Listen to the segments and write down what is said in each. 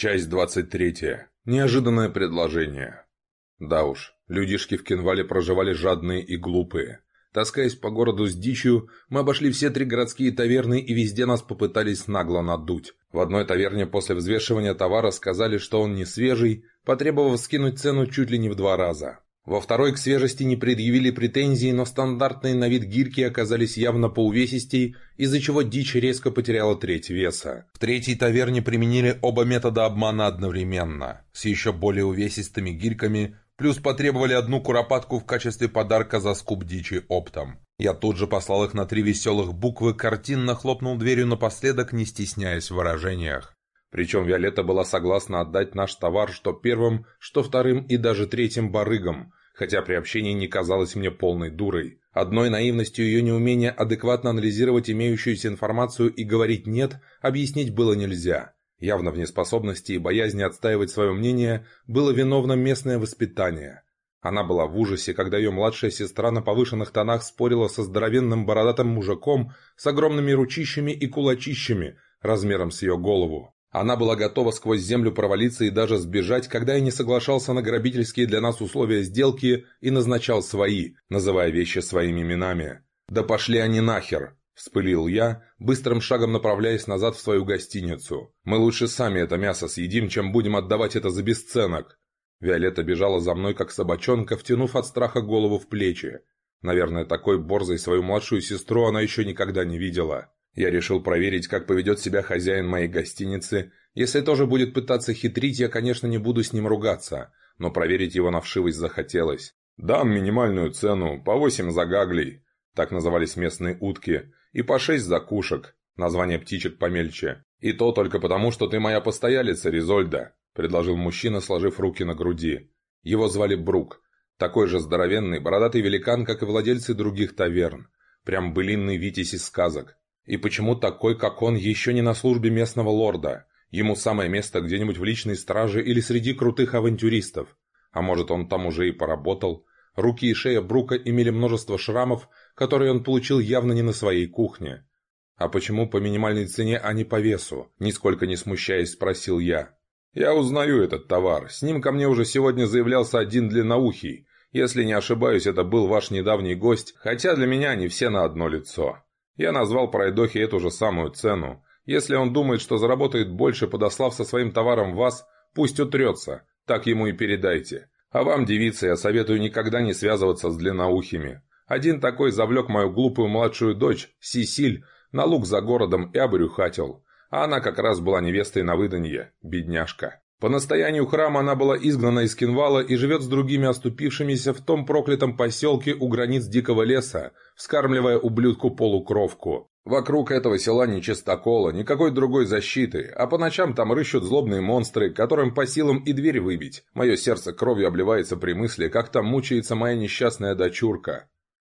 Часть 23. Неожиданное предложение. Да уж, людишки в Кенвале проживали жадные и глупые. Таскаясь по городу с дичью, мы обошли все три городские таверны и везде нас попытались нагло надуть. В одной таверне после взвешивания товара сказали, что он не свежий, потребовав скинуть цену чуть ли не в два раза. Во второй к свежести не предъявили претензий, но стандартные на вид гирьки оказались явно поувесистей, из-за чего дичь резко потеряла треть веса. В третьей таверне применили оба метода обмана одновременно, с еще более увесистыми гирьками, плюс потребовали одну куропатку в качестве подарка за скуп дичи оптом. Я тут же послал их на три веселых буквы, картинно хлопнул дверью напоследок, не стесняясь в выражениях. Причем Виолетта была согласна отдать наш товар что первым, что вторым и даже третьим барыгам, хотя при общении не казалась мне полной дурой. Одной наивностью ее неумения адекватно анализировать имеющуюся информацию и говорить «нет» объяснить было нельзя. Явно в неспособности и боязни отстаивать свое мнение было виновно местное воспитание. Она была в ужасе, когда ее младшая сестра на повышенных тонах спорила со здоровенным бородатым мужиком с огромными ручищами и кулачищами размером с ее голову. Она была готова сквозь землю провалиться и даже сбежать, когда я не соглашался на грабительские для нас условия сделки и назначал свои, называя вещи своими именами. «Да пошли они нахер!» – вспылил я, быстрым шагом направляясь назад в свою гостиницу. «Мы лучше сами это мясо съедим, чем будем отдавать это за бесценок!» Виолетта бежала за мной, как собачонка, втянув от страха голову в плечи. Наверное, такой борзой свою младшую сестру она еще никогда не видела. Я решил проверить, как поведет себя хозяин моей гостиницы. Если тоже будет пытаться хитрить, я, конечно, не буду с ним ругаться, но проверить его на вшивость захотелось. «Дам минимальную цену, по восемь загаглей», так назывались местные утки, и по шесть закушек, название птичек помельче. «И то только потому, что ты моя постоялица, Ризольда», предложил мужчина, сложив руки на груди. Его звали Брук, такой же здоровенный, бородатый великан, как и владельцы других таверн. Прям былинный витязь из сказок. И почему такой, как он, еще не на службе местного лорда? Ему самое место где-нибудь в личной страже или среди крутых авантюристов. А может, он там уже и поработал? Руки и шея Брука имели множество шрамов, которые он получил явно не на своей кухне. «А почему по минимальной цене, а не по весу?» Нисколько не смущаясь, спросил я. «Я узнаю этот товар. С ним ко мне уже сегодня заявлялся один длинноухий. Если не ошибаюсь, это был ваш недавний гость, хотя для меня они все на одно лицо. Я назвал пройдохе эту же самую цену. Если он думает, что заработает больше, подослав со своим товаром вас, пусть утрется, так ему и передайте. А вам, девицы, я советую никогда не связываться с длинноухими. Один такой завлек мою глупую младшую дочь, Сисиль, на луг за городом и обрюхатил. А она как раз была невестой на выданье, бедняжка. По настоянию храма она была изгнана из Кинвала и живет с другими оступившимися в том проклятом поселке у границ дикого леса, вскармливая ублюдку-полукровку. Вокруг этого села ни чистокола, никакой другой защиты, а по ночам там рыщут злобные монстры, которым по силам и дверь выбить. Мое сердце кровью обливается при мысли, как там мучается моя несчастная дочурка.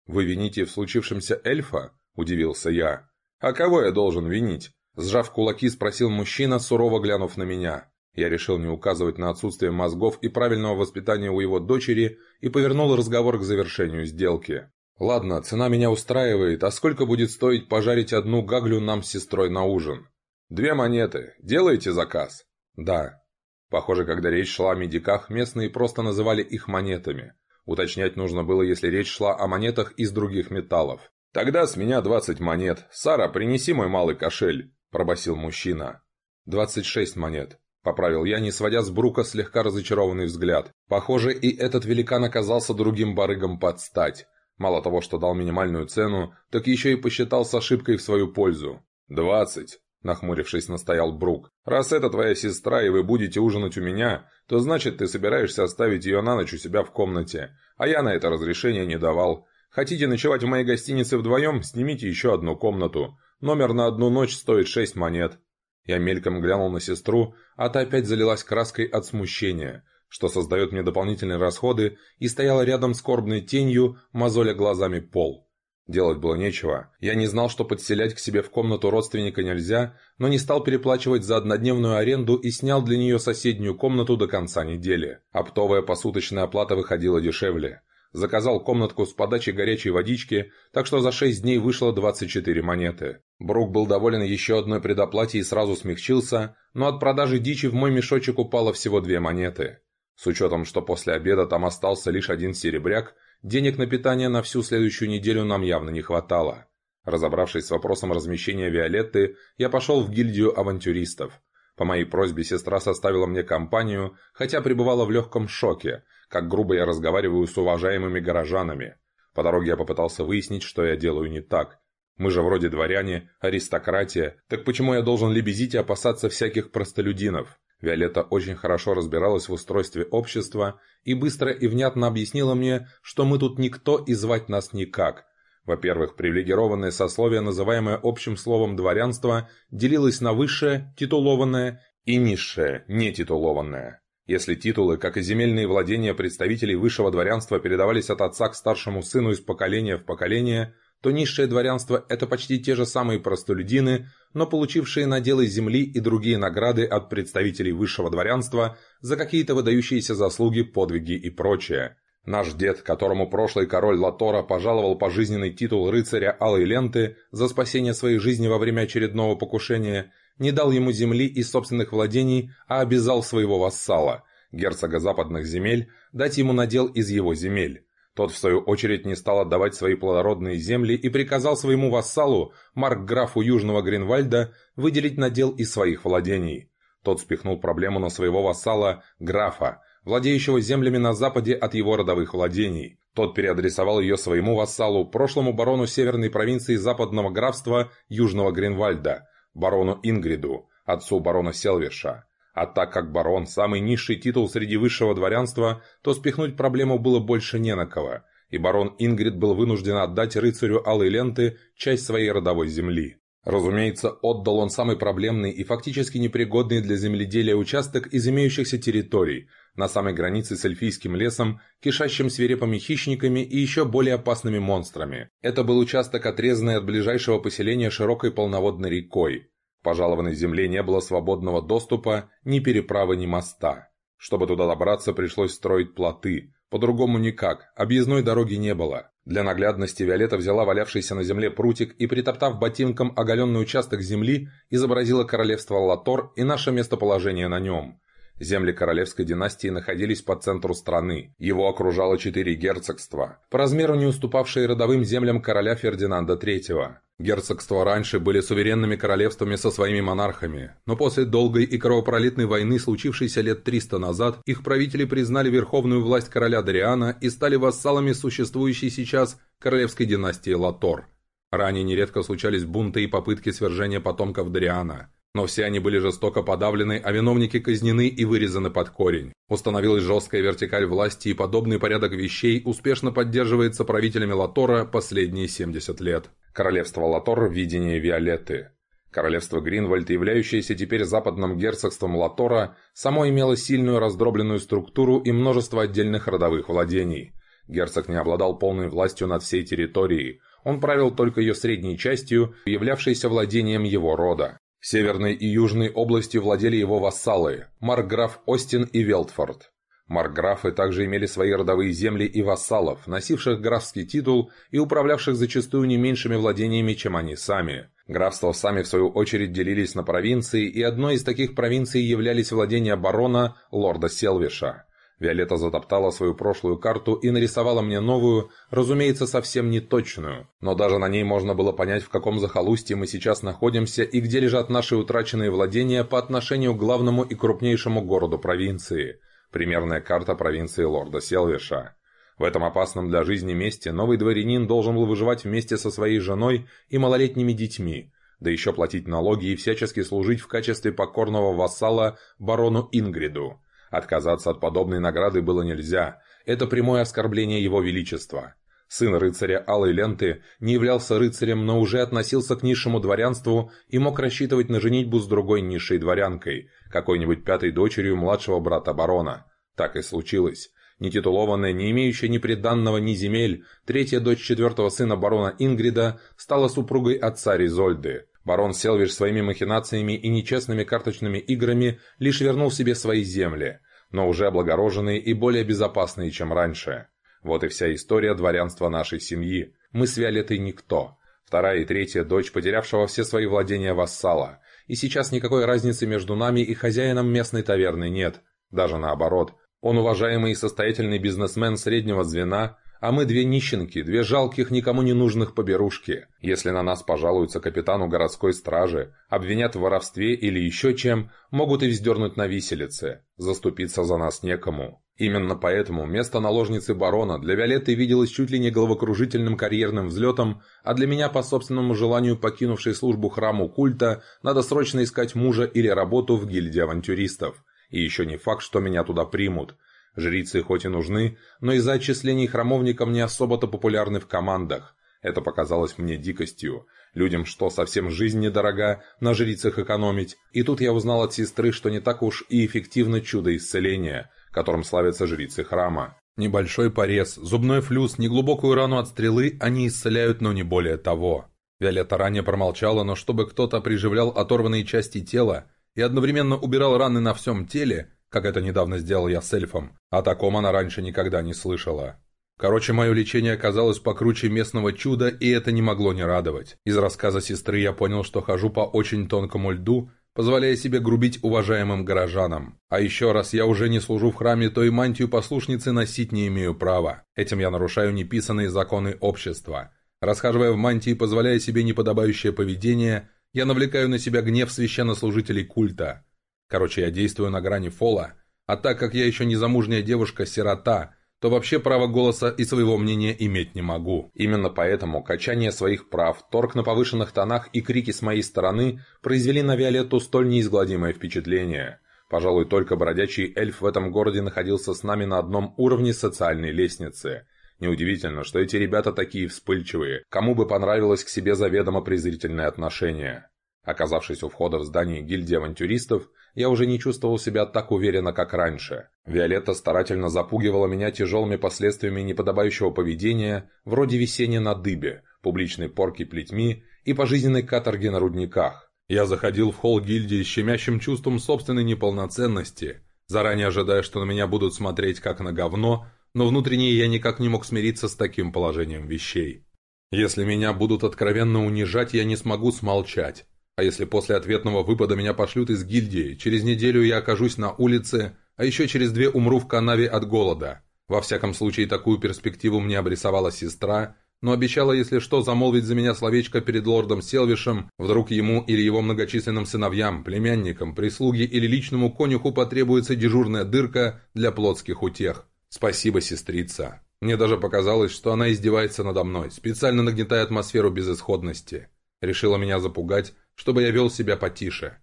«Вы вините в случившемся эльфа?» – удивился я. «А кого я должен винить?» – сжав кулаки, спросил мужчина, сурово глянув на меня. Я решил не указывать на отсутствие мозгов и правильного воспитания у его дочери и повернул разговор к завершению сделки. «Ладно, цена меня устраивает, а сколько будет стоить пожарить одну гаглю нам с сестрой на ужин?» «Две монеты. Делаете заказ?» «Да». Похоже, когда речь шла о медиках, местные просто называли их монетами. Уточнять нужно было, если речь шла о монетах из других металлов. «Тогда с меня двадцать монет. Сара, принеси мой малый кошель», – пробасил мужчина. «Двадцать шесть монет», Поправил я, не сводя с Брука слегка разочарованный взгляд. Похоже, и этот великан оказался другим барыгом под стать. Мало того, что дал минимальную цену, так еще и посчитал с ошибкой в свою пользу. «Двадцать», — нахмурившись, настоял Брук. «Раз это твоя сестра, и вы будете ужинать у меня, то значит, ты собираешься оставить ее на ночь у себя в комнате. А я на это разрешение не давал. Хотите ночевать в моей гостинице вдвоем? Снимите еще одну комнату. Номер на одну ночь стоит шесть монет. Я мельком глянул на сестру, а та опять залилась краской от смущения, что создает мне дополнительные расходы, и стояла рядом скорбной тенью, мозоля глазами пол. Делать было нечего. Я не знал, что подселять к себе в комнату родственника нельзя, но не стал переплачивать за однодневную аренду и снял для нее соседнюю комнату до конца недели. Оптовая посуточная оплата выходила дешевле. Заказал комнатку с подачей горячей водички, так что за шесть дней вышло 24 монеты. Брук был доволен еще одной предоплате и сразу смягчился, но от продажи дичи в мой мешочек упало всего две монеты. С учетом, что после обеда там остался лишь один серебряк, денег на питание на всю следующую неделю нам явно не хватало. Разобравшись с вопросом размещения Виолетты, я пошел в гильдию авантюристов. По моей просьбе сестра составила мне компанию, хотя пребывала в легком шоке, как грубо я разговариваю с уважаемыми горожанами. По дороге я попытался выяснить, что я делаю не так. Мы же вроде дворяне, аристократия, так почему я должен лебезить и опасаться всяких простолюдинов? Виолетта очень хорошо разбиралась в устройстве общества и быстро и внятно объяснила мне, что мы тут никто и звать нас никак. Во-первых, привилегированное сословие, называемое общим словом дворянство, делилось на высшее, титулованное, и низшее, нетитулованное. Если титулы, как и земельные владения представителей высшего дворянства, передавались от отца к старшему сыну из поколения в поколение – то низшее дворянство – это почти те же самые простолюдины, но получившие наделы земли и другие награды от представителей высшего дворянства за какие-то выдающиеся заслуги, подвиги и прочее. Наш дед, которому прошлый король Латора пожаловал пожизненный титул рыцаря Алой Ленты за спасение своей жизни во время очередного покушения, не дал ему земли и собственных владений, а обязал своего вассала, герцога западных земель, дать ему надел из его земель. Тот, в свою очередь, не стал отдавать свои плодородные земли и приказал своему вассалу, маркграфу Южного Гринвальда, выделить надел из своих владений. Тот спихнул проблему на своего вассала, графа, владеющего землями на западе от его родовых владений. Тот переадресовал ее своему вассалу, прошлому барону северной провинции западного графства Южного Гринвальда, барону Ингриду, отцу барона Селвиша. А так как барон – самый низший титул среди высшего дворянства, то спихнуть проблему было больше не на кого, и барон Ингрид был вынужден отдать рыцарю Алой Ленты часть своей родовой земли. Разумеется, отдал он самый проблемный и фактически непригодный для земледелия участок из имеющихся территорий, на самой границе с эльфийским лесом, кишащим свирепыми хищниками и еще более опасными монстрами. Это был участок, отрезанный от ближайшего поселения широкой полноводной рекой. Пожалованной земле не было свободного доступа, ни переправы, ни моста. Чтобы туда добраться, пришлось строить плоты. По-другому никак, объездной дороги не было. Для наглядности Виолетта взяла валявшийся на земле прутик и, притоптав ботинком оголенный участок земли, изобразила королевство Латор и наше местоположение на нем. Земли королевской династии находились по центру страны. Его окружало четыре герцогства, по размеру не уступавшие родовым землям короля Фердинанда III. Герцогства раньше были суверенными королевствами со своими монархами, но после долгой и кровопролитной войны, случившейся лет 300 назад, их правители признали верховную власть короля Дариана и стали вассалами существующей сейчас королевской династии Латор. Ранее нередко случались бунты и попытки свержения потомков Дариана. Но все они были жестоко подавлены, а виновники казнены и вырезаны под корень. Установилась жесткая вертикаль власти, и подобный порядок вещей успешно поддерживается правителями Латора последние 70 лет. Королевство Латор в видении Виолетты. Королевство Гринвальд, являющееся теперь западным герцогством Латора, само имело сильную раздробленную структуру и множество отдельных родовых владений. Герцог не обладал полной властью над всей территорией, он правил только ее средней частью, являвшейся владением его рода. Северной и Южной области владели его вассалы – маркграф Остин и Велтфорд. Маркграфы также имели свои родовые земли и вассалов, носивших графский титул и управлявших зачастую не меньшими владениями, чем они сами. Графства сами, в свою очередь, делились на провинции, и одной из таких провинций являлись владения барона, лорда Селвиша. Виолетта затоптала свою прошлую карту и нарисовала мне новую, разумеется, совсем не точную. Но даже на ней можно было понять, в каком захолустье мы сейчас находимся и где лежат наши утраченные владения по отношению к главному и крупнейшему городу провинции. Примерная карта провинции лорда Селвиша. В этом опасном для жизни месте новый дворянин должен был выживать вместе со своей женой и малолетними детьми, да еще платить налоги и всячески служить в качестве покорного вассала барону Ингриду. Отказаться от подобной награды было нельзя. Это прямое оскорбление его величества. Сын рыцаря Алой Ленты не являлся рыцарем, но уже относился к низшему дворянству и мог рассчитывать на женитьбу с другой низшей дворянкой, какой-нибудь пятой дочерью младшего брата барона. Так и случилось. Нетитулованная, не имеющая ни приданного, ни земель, третья дочь четвертого сына барона Ингрида стала супругой отца Ризольды. Барон Селвиш своими махинациями и нечестными карточными играми лишь вернул себе свои земли, но уже облагороженные и более безопасные, чем раньше. Вот и вся история дворянства нашей семьи. Мы с Виолеттой никто. Вторая и третья дочь потерявшего все свои владения вассала. И сейчас никакой разницы между нами и хозяином местной таверны нет. Даже наоборот. Он уважаемый и состоятельный бизнесмен среднего звена, а мы две нищенки, две жалких, никому не нужных поберушки. Если на нас пожалуются капитану городской стражи, обвинят в воровстве или еще чем, могут и вздернуть на виселице. Заступиться за нас некому. Именно поэтому место наложницы барона для Виолетты виделось чуть ли не головокружительным карьерным взлетом, а для меня, по собственному желанию покинувшей службу храму культа, надо срочно искать мужа или работу в гильдии авантюристов. И еще не факт, что меня туда примут. Жрицы хоть и нужны, но из-за отчислений храмовникам не особо-то популярны в командах. Это показалось мне дикостью. Людям что, совсем жизнь недорога, на жрицах экономить? И тут я узнал от сестры, что не так уж и эффективно чудо исцеления, которым славятся жрицы храма. Небольшой порез, зубной флюс, неглубокую рану от стрелы они исцеляют, но не более того. Виолетта ранее промолчала, но чтобы кто-то приживлял оторванные части тела и одновременно убирал раны на всем теле, как это недавно сделал я с эльфом. О таком она раньше никогда не слышала. Короче, мое лечение оказалось покруче местного чуда, и это не могло не радовать. Из рассказа сестры я понял, что хожу по очень тонкому льду, позволяя себе грубить уважаемым горожанам. А еще раз, я уже не служу в храме, то и мантию послушницы носить не имею права. Этим я нарушаю неписанные законы общества. Расхаживая в мантии, позволяя себе неподобающее поведение, я навлекаю на себя гнев священнослужителей культа. Короче, я действую на грани фола, а так как я еще не замужняя девушка-сирота, то вообще права голоса и своего мнения иметь не могу. Именно поэтому качание своих прав, торг на повышенных тонах и крики с моей стороны произвели на Виолетту столь неизгладимое впечатление. Пожалуй, только бродячий эльф в этом городе находился с нами на одном уровне социальной лестницы. Неудивительно, что эти ребята такие вспыльчивые, кому бы понравилось к себе заведомо презрительное отношение. Оказавшись у входа в здание гильдии авантюристов, я уже не чувствовал себя так уверенно, как раньше. Виолетта старательно запугивала меня тяжелыми последствиями неподобающего поведения, вроде висения на дыбе, публичной порки плетьми и пожизненной каторги на рудниках. Я заходил в холл гильдии с щемящим чувством собственной неполноценности, заранее ожидая, что на меня будут смотреть как на говно, но внутренне я никак не мог смириться с таким положением вещей. Если меня будут откровенно унижать, я не смогу смолчать. А если после ответного выпада меня пошлют из гильдии, через неделю я окажусь на улице, а еще через две умру в канаве от голода. Во всяком случае, такую перспективу мне обрисовала сестра, но обещала, если что, замолвить за меня словечко перед лордом Селвишем, вдруг ему или его многочисленным сыновьям, племянникам, прислуге или личному конюху потребуется дежурная дырка для плотских утех. Спасибо, сестрица. Мне даже показалось, что она издевается надо мной, специально нагнетая атмосферу безысходности. Решила меня запугать, чтобы я вел себя потише.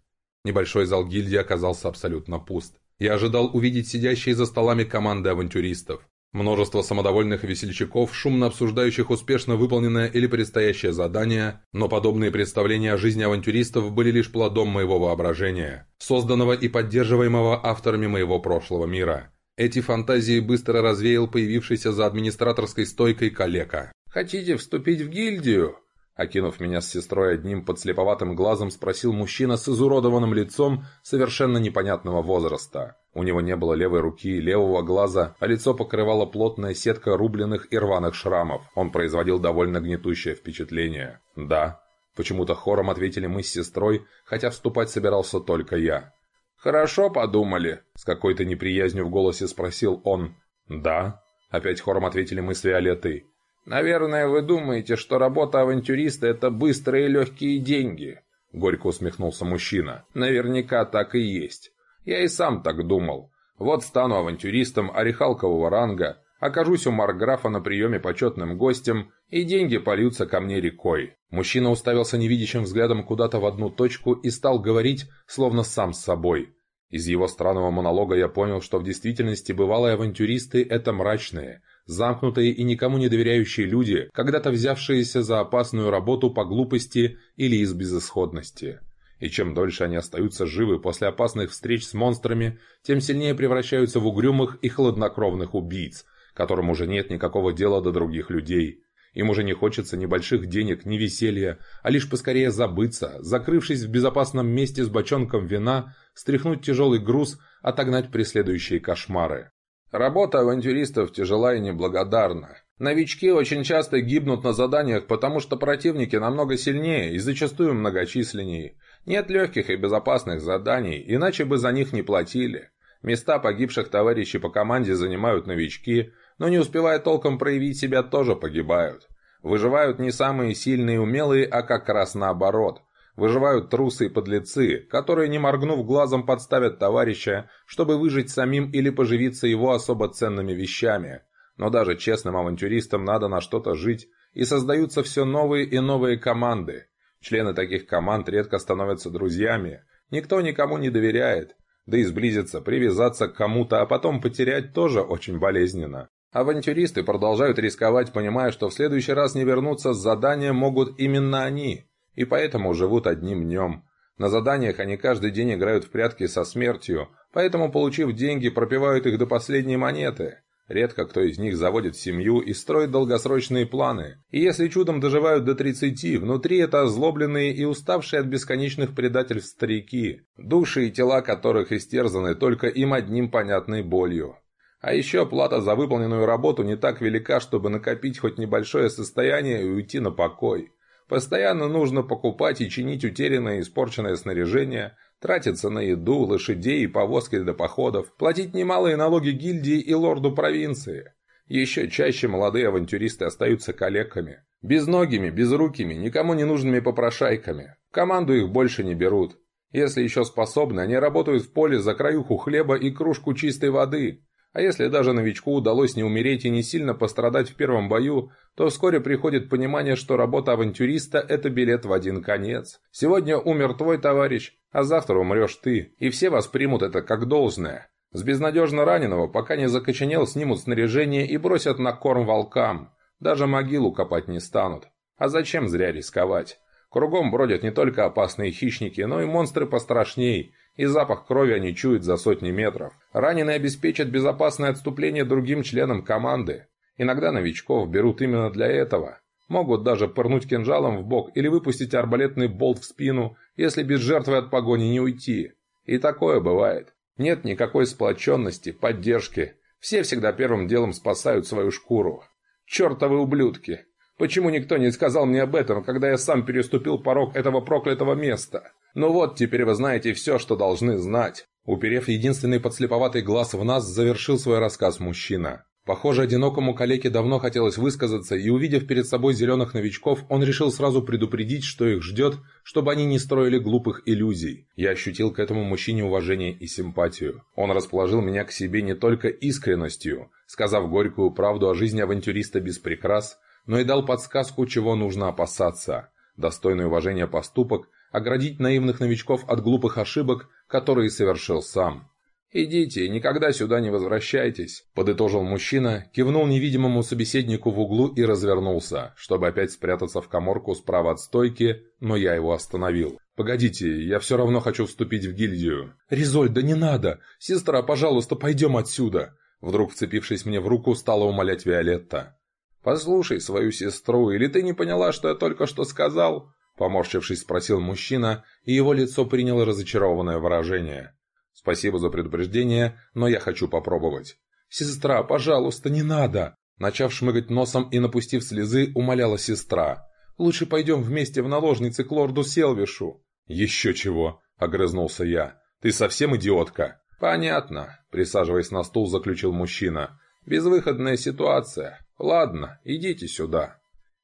Небольшой зал гильдии оказался абсолютно пуст. Я ожидал увидеть сидящие за столами команды авантюристов. Множество самодовольных весельчаков, шумно обсуждающих успешно выполненное или предстоящее задание, но подобные представления о жизни авантюристов были лишь плодом моего воображения, созданного и поддерживаемого авторами моего прошлого мира. Эти фантазии быстро развеял появившийся за администраторской стойкой калека. «Хотите вступить в гильдию?» Окинув меня с сестрой одним подслеповатым глазом, спросил мужчина с изуродованным лицом совершенно непонятного возраста. У него не было левой руки, левого глаза, а лицо покрывала плотная сетка рубленных и рваных шрамов. Он производил довольно гнетущее впечатление. «Да». Почему-то хором ответили мы с сестрой, хотя вступать собирался только я. «Хорошо подумали», — с какой-то неприязнью в голосе спросил он. «Да». Опять хором ответили мы с Виолеттой. «Наверное, вы думаете, что работа авантюриста – это быстрые и легкие деньги», – горько усмехнулся мужчина. «Наверняка так и есть. Я и сам так думал. Вот стану авантюристом орехалкового ранга, окажусь у Марграфа на приеме почетным гостем, и деньги польются ко мне рекой». Мужчина уставился невидящим взглядом куда-то в одну точку и стал говорить, словно сам с собой. Из его странного монолога я понял, что в действительности бывалые авантюристы – это мрачные – замкнутые и никому не доверяющие люди, когда-то взявшиеся за опасную работу по глупости или из безысходности. И чем дольше они остаются живы после опасных встреч с монстрами, тем сильнее превращаются в угрюмых и хладнокровных убийц, которым уже нет никакого дела до других людей. Им уже не хочется ни больших денег, ни веселья, а лишь поскорее забыться, закрывшись в безопасном месте с бочонком вина, стряхнуть тяжелый груз, отогнать преследующие кошмары. Работа авантюристов тяжела и неблагодарна. Новички очень часто гибнут на заданиях, потому что противники намного сильнее и зачастую многочисленнее. Нет легких и безопасных заданий, иначе бы за них не платили. Места погибших товарищей по команде занимают новички, но не успевая толком проявить себя, тоже погибают. Выживают не самые сильные и умелые, а как раз наоборот. Выживают трусы и подлецы, которые, не моргнув глазом, подставят товарища, чтобы выжить самим или поживиться его особо ценными вещами. Но даже честным авантюристам надо на что-то жить, и создаются все новые и новые команды. Члены таких команд редко становятся друзьями, никто никому не доверяет, да и сблизиться, привязаться к кому-то, а потом потерять тоже очень болезненно. Авантюристы продолжают рисковать, понимая, что в следующий раз не вернуться с задания могут именно они, и поэтому живут одним днем. На заданиях они каждый день играют в прятки со смертью, поэтому, получив деньги, пропивают их до последней монеты. Редко кто из них заводит семью и строит долгосрочные планы. И если чудом доживают до 30, внутри это озлобленные и уставшие от бесконечных предательств старики, души и тела которых истерзаны только им одним понятной болью. А еще плата за выполненную работу не так велика, чтобы накопить хоть небольшое состояние и уйти на покой. Постоянно нужно покупать и чинить утерянное и испорченное снаряжение, тратиться на еду, лошадей и повозки для походов, платить немалые налоги гильдии и лорду провинции. Еще чаще молодые авантюристы остаются калеками. Безногими, безрукими, никому не нужными попрошайками. В команду их больше не берут. Если еще способны, они работают в поле за краюху хлеба и кружку чистой воды. А если даже новичку удалось не умереть и не сильно пострадать в первом бою, то вскоре приходит понимание, что работа авантюриста – это билет в один конец. Сегодня умер твой товарищ, а завтра умрешь ты, и все воспримут это как должное. С безнадежно раненого, пока не закоченел, снимут снаряжение и бросят на корм волкам. Даже могилу копать не станут. А зачем зря рисковать? Кругом бродят не только опасные хищники, но и монстры пострашней – и запах крови они чуют за сотни метров. Раненые обеспечат безопасное отступление другим членам команды. Иногда новичков берут именно для этого. Могут даже пырнуть кинжалом в бок или выпустить арбалетный болт в спину, если без жертвы от погони не уйти. И такое бывает. Нет никакой сплоченности, поддержки. Все всегда первым делом спасают свою шкуру. Чертовы ублюдки! Почему никто не сказал мне об этом, когда я сам переступил порог этого проклятого места? Ну вот, теперь вы знаете все, что должны знать. Уперев единственный подслеповатый глаз в нас, завершил свой рассказ мужчина. Похоже, одинокому калеке давно хотелось высказаться, и увидев перед собой зеленых новичков, он решил сразу предупредить, что их ждет, чтобы они не строили глупых иллюзий. Я ощутил к этому мужчине уважение и симпатию. Он расположил меня к себе не только искренностью, сказав горькую правду о жизни авантюриста без прикрас, но и дал подсказку, чего нужно опасаться. Достойный уважения поступок, оградить наивных новичков от глупых ошибок, которые совершил сам. «Идите, никогда сюда не возвращайтесь», – подытожил мужчина, кивнул невидимому собеседнику в углу и развернулся, чтобы опять спрятаться в коморку справа от стойки, но я его остановил. «Погодите, я все равно хочу вступить в гильдию». «Резоль, да не надо! Сестра, пожалуйста, пойдем отсюда!» Вдруг, вцепившись мне в руку, стала умолять Виолетта. «Послушай свою сестру, или ты не поняла, что я только что сказал?» Поморщившись, спросил мужчина, и его лицо приняло разочарованное выражение. «Спасибо за предупреждение, но я хочу попробовать». «Сестра, пожалуйста, не надо!» Начав шмыгать носом и напустив слезы, умоляла сестра. «Лучше пойдем вместе в наложницы к лорду Селвишу». «Еще чего!» — огрызнулся я. «Ты совсем идиотка!» «Понятно», — присаживаясь на стул, заключил мужчина. «Безвыходная ситуация. Ладно, идите сюда».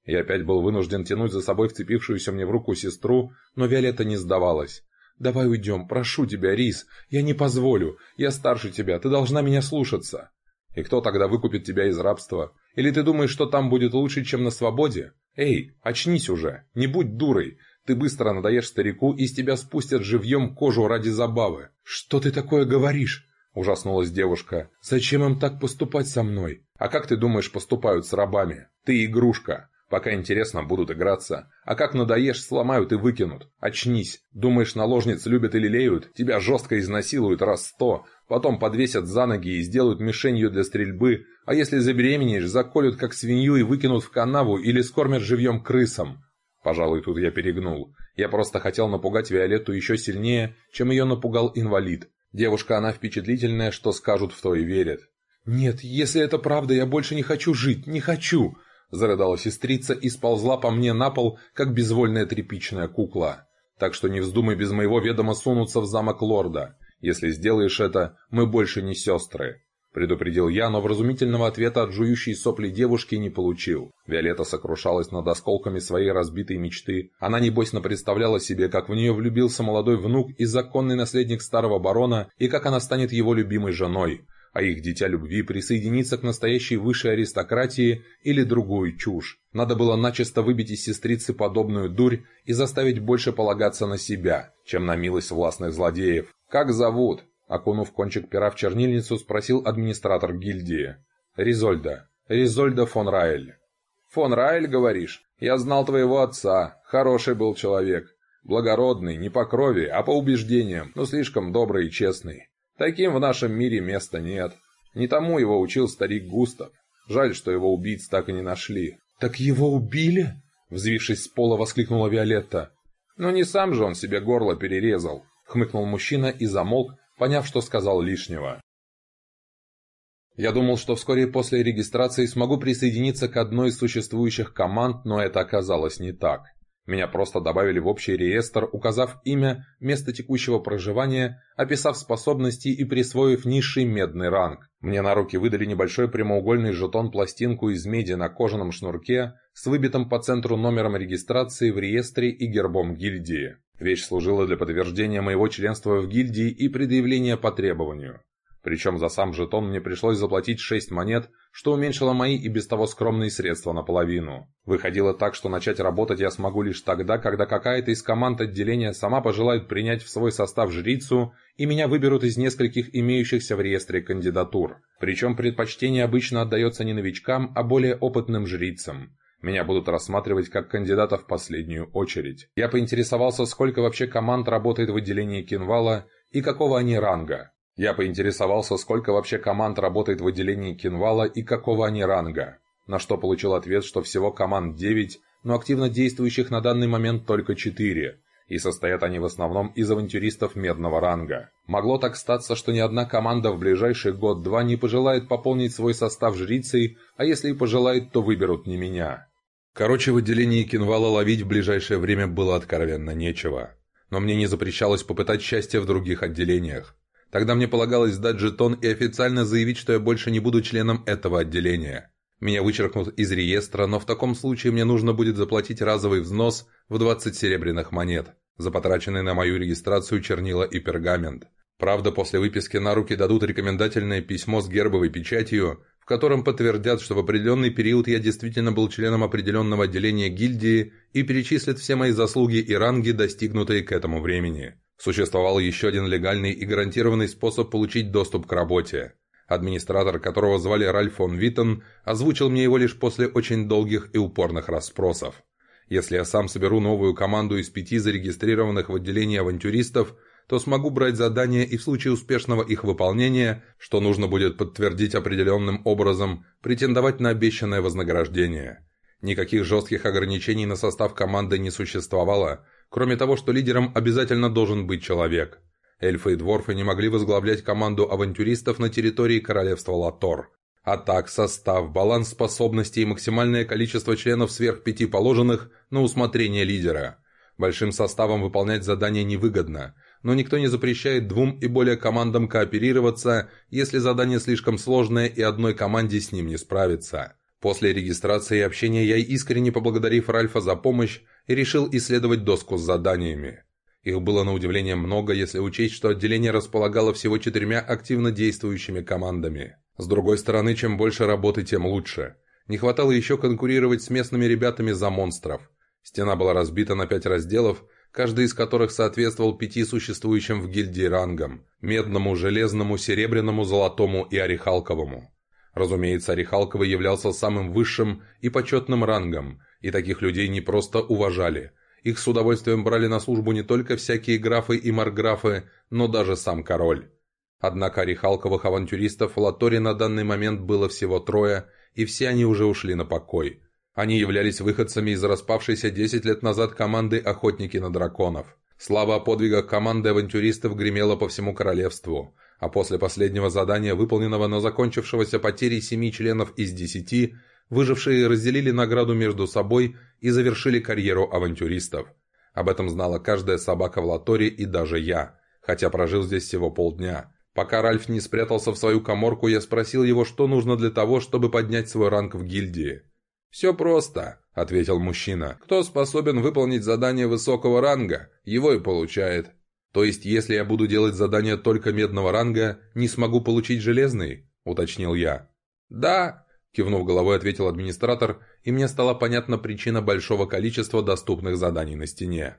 Я опять был вынужден тянуть за собой вцепившуюся мне в руку сестру, но Виолетта не сдавалась. «Давай уйдем, прошу тебя, Рис, я не позволю, я старше тебя, ты должна меня слушаться». «И кто тогда выкупит тебя из рабства? Или ты думаешь, что там будет лучше, чем на свободе? Эй, очнись уже, не будь дурой, ты быстро надоешь старику, и с тебя спустят живьем кожу ради забавы». «Что ты такое говоришь?» – ужаснулась девушка. «Зачем им так поступать со мной? А как ты думаешь, поступают с рабами? Ты игрушка. Пока интересно, будут играться. А как надоешь, сломают и выкинут. Очнись. Думаешь, наложниц любят и лелеют? Тебя жестко изнасилуют раз сто. Потом подвесят за ноги и сделают мишенью для стрельбы. А если забеременеешь, заколют как свинью и выкинут в канаву или скормят живьем крысам. Пожалуй, тут я перегнул. Я просто хотел напугать Виолетту еще сильнее, чем ее напугал инвалид. Девушка она впечатлительная, что скажут, в то и верит. «Нет, если это правда, я больше не хочу жить, не хочу!» Зарыдала сестрица и сползла по мне на пол, как безвольная тряпичная кукла. «Так что не вздумай без моего ведома сунуться в замок лорда. Если сделаешь это, мы больше не сестры». Предупредил я, но вразумительного ответа от жующей сопли девушки не получил. Виолетта сокрушалась над осколками своей разбитой мечты. Она, небось, представляла себе, как в нее влюбился молодой внук и законный наследник старого барона, и как она станет его любимой женой а их дитя любви присоединиться к настоящей высшей аристократии или другую чушь. Надо было начисто выбить из сестрицы подобную дурь и заставить больше полагаться на себя, чем на милость властных злодеев. «Как зовут?» Окунув кончик пера в чернильницу, спросил администратор гильдии. «Ризольда. Ризольда фон Райль». «Фон Райль, говоришь? Я знал твоего отца. Хороший был человек. Благородный, не по крови, а по убеждениям, но слишком добрый и честный. Таким в нашем мире места нет. Не тому его учил старик Густав. Жаль, что его убийц так и не нашли. «Так его убили?» Взвившись с пола, воскликнула Виолетта. «Ну не сам же он себе горло перерезал», — хмыкнул мужчина и замолк, поняв, что сказал лишнего. Я думал, что вскоре после регистрации смогу присоединиться к одной из существующих команд, но это оказалось не так. Меня просто добавили в общий реестр, указав имя, место текущего проживания, описав способности и присвоив низший медный ранг. Мне на руки выдали небольшой прямоугольный жетон-пластинку из меди на кожаном шнурке с выбитым по центру номером регистрации в реестре и гербом гильдии. Вещь служила для подтверждения моего членства в гильдии и предъявления по требованию. Причем за сам жетон мне пришлось заплатить 6 монет, что уменьшило мои и без того скромные средства наполовину. Выходило так, что начать работать я смогу лишь тогда, когда какая-то из команд отделения сама пожелает принять в свой состав жрицу, и меня выберут из нескольких имеющихся в реестре кандидатур. Причем предпочтение обычно отдается не новичкам, а более опытным жрицам. Меня будут рассматривать как кандидата в последнюю очередь. Я поинтересовался, сколько вообще команд работает в отделении Кинвала и какого они ранга. Я поинтересовался, сколько вообще команд работает в отделении Кинвала и какого они ранга, на что получил ответ, что всего команд 9, но активно действующих на данный момент только 4, и состоят они в основном из авантюристов медного ранга. Могло так статься, что ни одна команда в ближайший год-два не пожелает пополнить свой состав жрицей, а если и пожелает, то выберут не меня. Короче, в отделении Кинвала ловить в ближайшее время было откровенно нечего. Но мне не запрещалось попытать счастье в других отделениях. Тогда мне полагалось сдать жетон и официально заявить, что я больше не буду членом этого отделения. Меня вычеркнут из реестра, но в таком случае мне нужно будет заплатить разовый взнос в 20 серебряных монет, за потраченные на мою регистрацию чернила и пергамент. Правда, после выписки на руки дадут рекомендательное письмо с гербовой печатью, в котором подтвердят, что в определенный период я действительно был членом определенного отделения гильдии и перечислят все мои заслуги и ранги, достигнутые к этому времени. Существовал еще один легальный и гарантированный способ получить доступ к работе. Администратор, которого звали Ральф фон Виттен, озвучил мне его лишь после очень долгих и упорных расспросов. Если я сам соберу новую команду из пяти зарегистрированных в отделении авантюристов, то смогу брать задания и в случае успешного их выполнения, что нужно будет подтвердить определенным образом, претендовать на обещанное вознаграждение. Никаких жестких ограничений на состав команды не существовало – Кроме того, что лидером обязательно должен быть человек. Эльфы и дворфы не могли возглавлять команду авантюристов на территории королевства Латор. А так, состав, баланс способностей и максимальное количество членов сверх пяти положенных на усмотрение лидера. Большим составом выполнять задания невыгодно, но никто не запрещает двум и более командам кооперироваться, если задание слишком сложное и одной команде с ним не справиться. После регистрации и общения я искренне поблагодарив Ральфа за помощь и решил исследовать доску с заданиями. Их было на удивление много, если учесть, что отделение располагало всего четырьмя активно действующими командами. С другой стороны, чем больше работы, тем лучше. Не хватало еще конкурировать с местными ребятами за монстров. Стена была разбита на пять разделов, каждый из которых соответствовал пяти существующим в гильдии рангам – медному, железному, серебряному, золотому и орехалковому. Разумеется, Орехалковый являлся самым высшим и почетным рангом, и таких людей не просто уважали. Их с удовольствием брали на службу не только всякие графы и марграфы, но даже сам король. Однако Орехалковых авантюристов в Латоре на данный момент было всего трое, и все они уже ушли на покой. Они являлись выходцами из распавшейся 10 лет назад команды «Охотники на драконов». Слава о подвигах команды авантюристов гремела по всему королевству, А после последнего задания, выполненного на закончившегося потерей семи членов из десяти, выжившие разделили награду между собой и завершили карьеру авантюристов. Об этом знала каждая собака в Латоре и даже я, хотя прожил здесь всего полдня. Пока Ральф не спрятался в свою коморку, я спросил его, что нужно для того, чтобы поднять свой ранг в гильдии. «Все просто», — ответил мужчина. «Кто способен выполнить задание высокого ранга, его и получает. То есть, если я буду делать задание только медного ранга, не смогу получить железный?» — уточнил я. «Да», — кивнув головой, ответил администратор, и мне стала понятна причина большого количества доступных заданий на стене.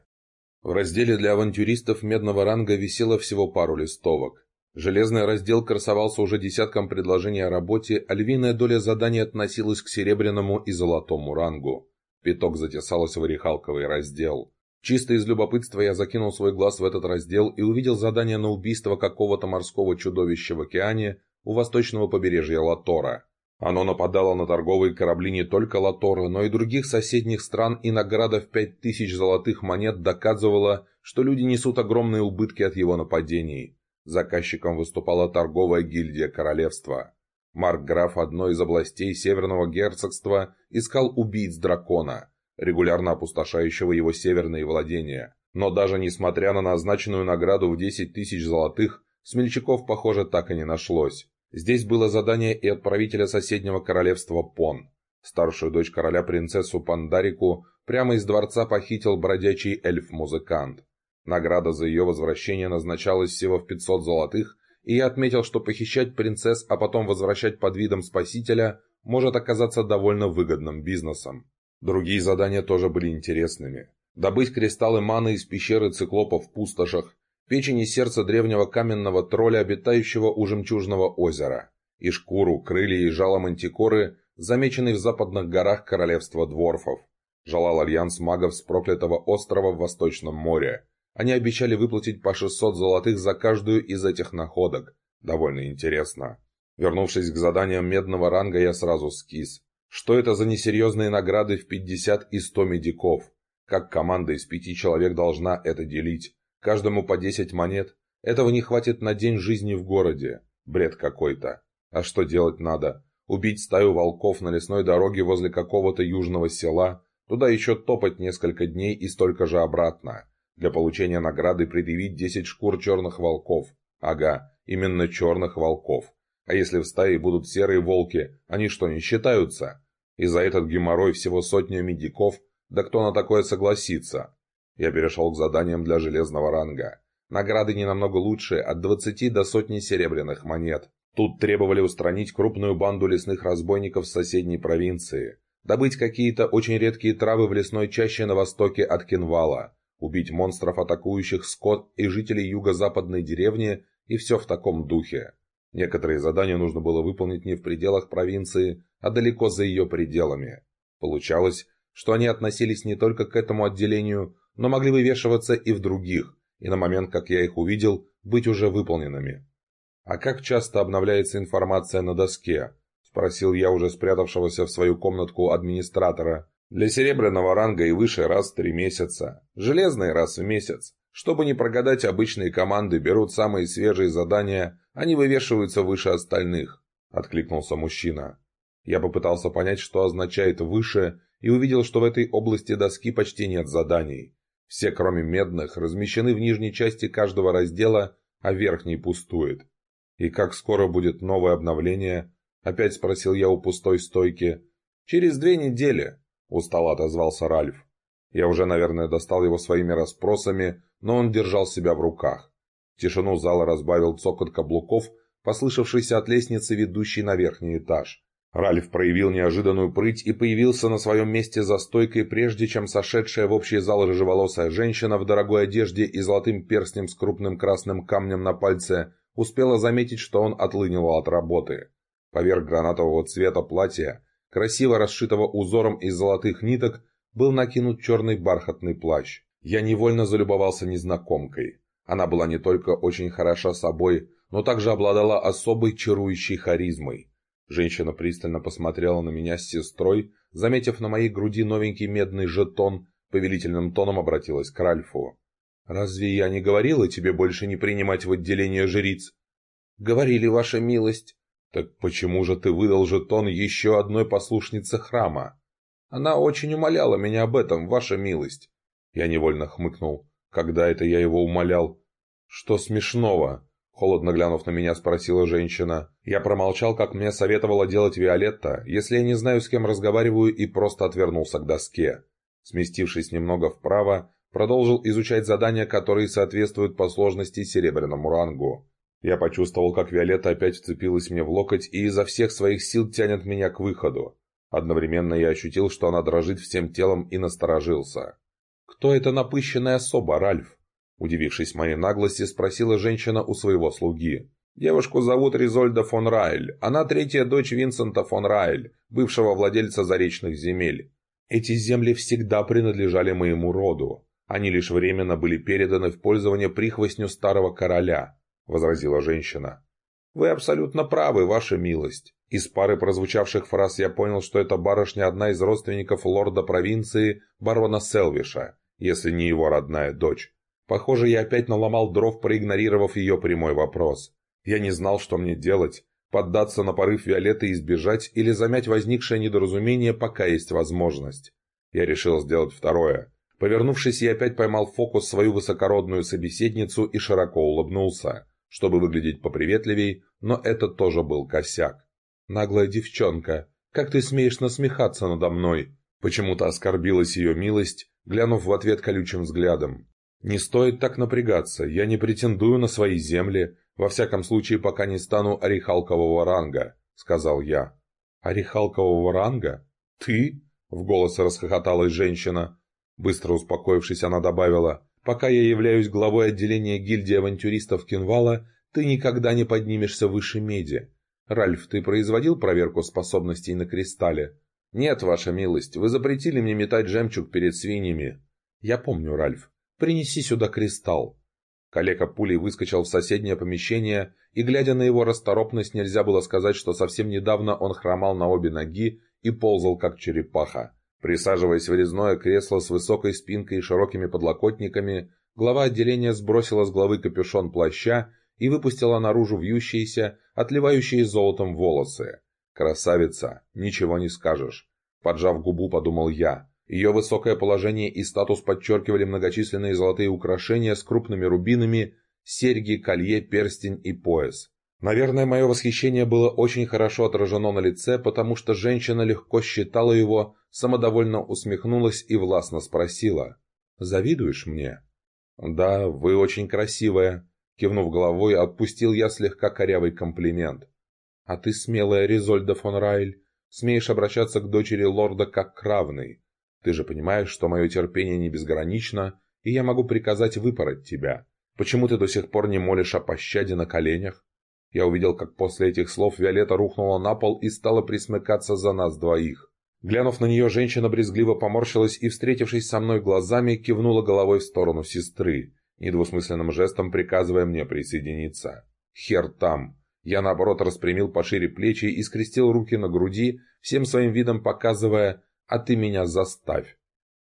В разделе для авантюристов медного ранга висело всего пару листовок. Железный раздел красовался уже десятком предложений о работе, а львиная доля заданий относилась к серебряному и золотому рангу. Пяток затесалось в орехалковый раздел. Чисто из любопытства я закинул свой глаз в этот раздел и увидел задание на убийство какого-то морского чудовища в океане у восточного побережья Латора. Оно нападало на торговые корабли не только Латора, но и других соседних стран, и награда в пять тысяч золотых монет доказывала, что люди несут огромные убытки от его нападений. Заказчиком выступала торговая гильдия королевства. Марк-граф одной из областей Северного герцогства искал убийц дракона, регулярно опустошающего его северные владения. Но даже несмотря на назначенную награду в 10 тысяч золотых, смельчаков, похоже, так и не нашлось. Здесь было задание и от правителя соседнего королевства Пон. Старшую дочь короля принцессу Пандарику прямо из дворца похитил бродячий эльф-музыкант. Награда за ее возвращение назначалась всего в 500 золотых, и я отметил, что похищать принцесс, а потом возвращать под видом спасителя, может оказаться довольно выгодным бизнесом. Другие задания тоже были интересными. Добыть кристаллы маны из пещеры циклопов в пустошах, печень и сердце древнего каменного тролля, обитающего у жемчужного озера, и шкуру, крылья и жало мантикоры, замеченный в западных горах королевства дворфов. Желал альянс магов с проклятого острова в Восточном море, они обещали выплатить по 600 золотых за каждую из этих находок. Довольно интересно. Вернувшись к заданиям медного ранга, я сразу скис. Что это за несерьезные награды в 50 и 100 медиков? Как команда из пяти человек должна это делить? Каждому по 10 монет? Этого не хватит на день жизни в городе. Бред какой-то. А что делать надо? Убить стаю волков на лесной дороге возле какого-то южного села? Туда еще топать несколько дней и столько же обратно. Для получения награды предъявить 10 шкур черных волков. Ага, именно черных волков. А если в стае будут серые волки, они что, не считаются? И за этот геморрой всего сотня медиков, да кто на такое согласится? Я перешел к заданиям для железного ранга. Награды не намного лучше, от 20 до сотни серебряных монет. Тут требовали устранить крупную банду лесных разбойников с соседней провинции, добыть какие-то очень редкие травы в лесной чаще на востоке от Кинвала, убить монстров, атакующих скот и жителей юго-западной деревни, и все в таком духе. Некоторые задания нужно было выполнить не в пределах провинции, а далеко за ее пределами. Получалось, что они относились не только к этому отделению, но могли вывешиваться и в других, и на момент, как я их увидел, быть уже выполненными. «А как часто обновляется информация на доске?» – спросил я уже спрятавшегося в свою комнатку администратора, для серебряного ранга и выше раз в три месяца. Железный раз в месяц. Чтобы не прогадать, обычные команды берут самые свежие задания, они вывешиваются выше остальных», — откликнулся мужчина. Я попытался понять, что означает «выше», и увидел, что в этой области доски почти нет заданий. Все, кроме медных, размещены в нижней части каждого раздела, а верхний пустует. «И как скоро будет новое обновление?» — опять спросил я у пустой стойки. «Через две недели», устало отозвался Ральф. Я уже, наверное, достал его своими расспросами, но он держал себя в руках. Тишину зала разбавил цокот каблуков, послышавшийся от лестницы, ведущей на верхний этаж. Ральф проявил неожиданную прыть и появился на своем месте за стойкой, прежде чем сошедшая в общий зал рыжеволосая женщина в дорогой одежде и золотым перстнем с крупным красным камнем на пальце успела заметить, что он отлынивал от работы. Поверх гранатового цвета платья красиво расшитого узором из золотых ниток, был накинут черный бархатный плащ. Я невольно залюбовался незнакомкой. Она была не только очень хороша собой, но также обладала особой чарующей харизмой. Женщина пристально посмотрела на меня с сестрой, заметив на моей груди новенький медный жетон, повелительным тоном обратилась к Ральфу. «Разве я не говорила тебе больше не принимать в отделение жриц?» «Говорили, ваша милость». «Так почему же ты выдал жетон еще одной послушнице храма?» «Она очень умоляла меня об этом, ваша милость». Я невольно хмыкнул. «Когда это я его умолял?» «Что смешного?» Холодно глянув на меня, спросила женщина. Я промолчал, как мне советовала делать Виолетта, если я не знаю, с кем разговариваю, и просто отвернулся к доске. Сместившись немного вправо, продолжил изучать задания, которые соответствуют по сложности серебряному рангу. Я почувствовал, как Виолетта опять вцепилась мне в локоть и изо всех своих сил тянет меня к выходу. Одновременно я ощутил, что она дрожит всем телом и насторожился. «Кто эта напыщенная особа, Ральф?» Удивившись моей наглости, спросила женщина у своего слуги. «Девушку зовут Ризольда фон Райль. Она третья дочь Винсента фон Райль, бывшего владельца заречных земель. Эти земли всегда принадлежали моему роду. Они лишь временно были переданы в пользование прихвостню старого короля», — возразила женщина. «Вы абсолютно правы, ваша милость». Из пары прозвучавших фраз я понял, что эта барышня одна из родственников лорда провинции барона Селвиша, если не его родная дочь. Похоже, я опять наломал дров, проигнорировав ее прямой вопрос. Я не знал, что мне делать. Поддаться на порыв Виолетты и избежать, или замять возникшее недоразумение, пока есть возможность. Я решил сделать второе. Повернувшись, я опять поймал фокус свою высокородную собеседницу и широко улыбнулся, чтобы выглядеть поприветливей, но это тоже был косяк. «Наглая девчонка, как ты смеешь насмехаться надо мной?» Почему-то оскорбилась ее милость, глянув в ответ колючим взглядом. «Не стоит так напрягаться, я не претендую на свои земли, во всяком случае, пока не стану орехалкового ранга», — сказал я. «Орехалкового ранга? Ты?» — в голос расхохоталась женщина. Быстро успокоившись, она добавила, «Пока я являюсь главой отделения гильдии авантюристов Кинвала, ты никогда не поднимешься выше меди. Ральф, ты производил проверку способностей на кристалле?» «Нет, ваша милость, вы запретили мне метать жемчуг перед свиньями». «Я помню, Ральф. Принеси сюда кристалл». Калека пулей выскочил в соседнее помещение, и, глядя на его расторопность, нельзя было сказать, что совсем недавно он хромал на обе ноги и ползал, как черепаха. Присаживаясь в резное кресло с высокой спинкой и широкими подлокотниками, глава отделения сбросила с головы капюшон плаща и выпустила наружу вьющиеся, отливающие золотом волосы. «Красавица, ничего не скажешь», — поджав губу, подумал я. Ее высокое положение и статус подчеркивали многочисленные золотые украшения с крупными рубинами, серьги, колье, перстень и пояс. Наверное, мое восхищение было очень хорошо отражено на лице, потому что женщина легко считала его, самодовольно усмехнулась и властно спросила. «Завидуешь мне?» «Да, вы очень красивая», — кивнув головой, отпустил я слегка корявый комплимент. «А ты смелая, Ризольда фон Райль, смеешь обращаться к дочери лорда как к равной. Ты же понимаешь, что мое терпение не безгранично, и я могу приказать выпороть тебя. Почему ты до сих пор не молишь о пощаде на коленях?» Я увидел, как после этих слов Виолетта рухнула на пол и стала присмыкаться за нас двоих. Глянув на нее, женщина брезгливо поморщилась и, встретившись со мной глазами, кивнула головой в сторону сестры, недвусмысленным жестом приказывая мне присоединиться. «Хер там!» Я, наоборот, распрямил пошире плечи и скрестил руки на груди, всем своим видом показывая а ты меня заставь».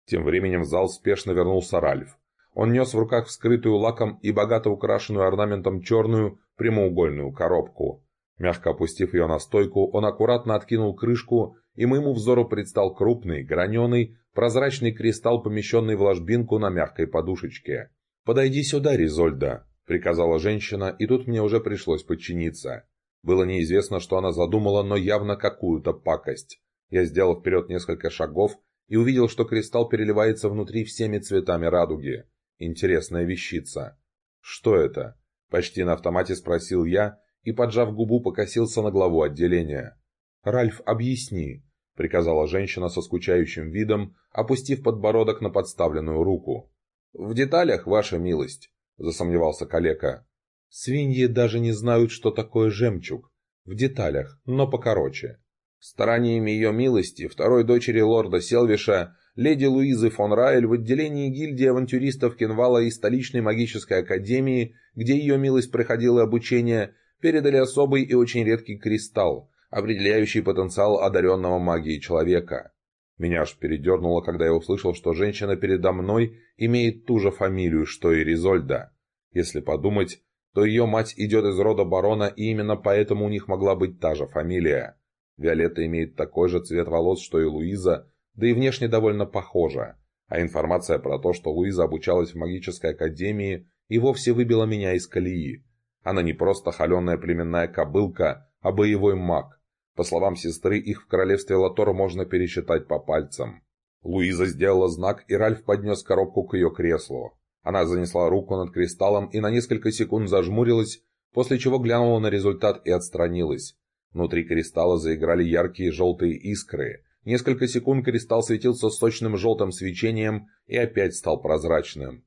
Тем временем в зал спешно вернулся Ральф. Он нес в руках вскрытую лаком и богато украшенную орнаментом черную прямоугольную коробку. Мягко опустив ее на стойку, он аккуратно откинул крышку, и моему взору предстал крупный, граненый, прозрачный кристалл, помещенный в ложбинку на мягкой подушечке. «Подойди сюда, Ризольда», — приказала женщина, и тут мне уже пришлось подчиниться. Было неизвестно, что она задумала, но явно какую-то пакость. Я сделал вперед несколько шагов и увидел, что кристалл переливается внутри всеми цветами радуги. Интересная вещица. «Что это?» – почти на автомате спросил я и, поджав губу, покосился на главу отделения. «Ральф, объясни», – приказала женщина со скучающим видом, опустив подбородок на подставленную руку. «В деталях, ваша милость», – засомневался калека. «Свиньи даже не знают, что такое жемчуг. В деталях, но покороче. Стараниями ее милости, второй дочери лорда Селвиша, леди Луизы фон Райль в отделении гильдии авантюристов Кенвала и столичной магической академии, где ее милость проходила обучение, передали особый и очень редкий кристалл, определяющий потенциал одаренного магией человека. Меня аж передернуло, когда я услышал, что женщина передо мной имеет ту же фамилию, что и Ризольда. Если подумать, то ее мать идет из рода барона, и именно поэтому у них могла быть та же фамилия. Виолетта имеет такой же цвет волос, что и Луиза, да и внешне довольно похожа. А информация про то, что Луиза обучалась в магической академии, и вовсе выбила меня из колеи. Она не просто холеная племенная кобылка, а боевой маг. По словам сестры, их в королевстве Латор можно пересчитать по пальцам. Луиза сделала знак, и Ральф поднес коробку к ее креслу. Она занесла руку над кристаллом и на несколько секунд зажмурилась, после чего глянула на результат и отстранилась. Внутри кристалла заиграли яркие желтые искры. Несколько секунд кристалл светился сочным желтым свечением и опять стал прозрачным.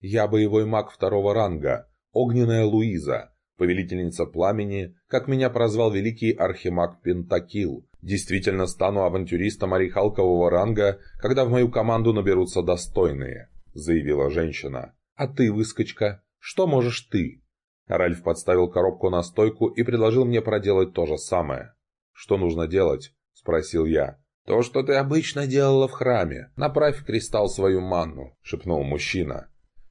«Я боевой маг второго ранга, огненная Луиза, повелительница пламени, как меня прозвал великий архимаг Пентакил. Действительно стану авантюристом орехалкового ранга, когда в мою команду наберутся достойные», — заявила женщина. «А ты, выскочка, что можешь ты?» Ральф подставил коробку на стойку и предложил мне проделать то же самое. «Что нужно делать?» — спросил я. «То, что ты обычно делала в храме. Направь кристалл свою манну», — шепнул мужчина.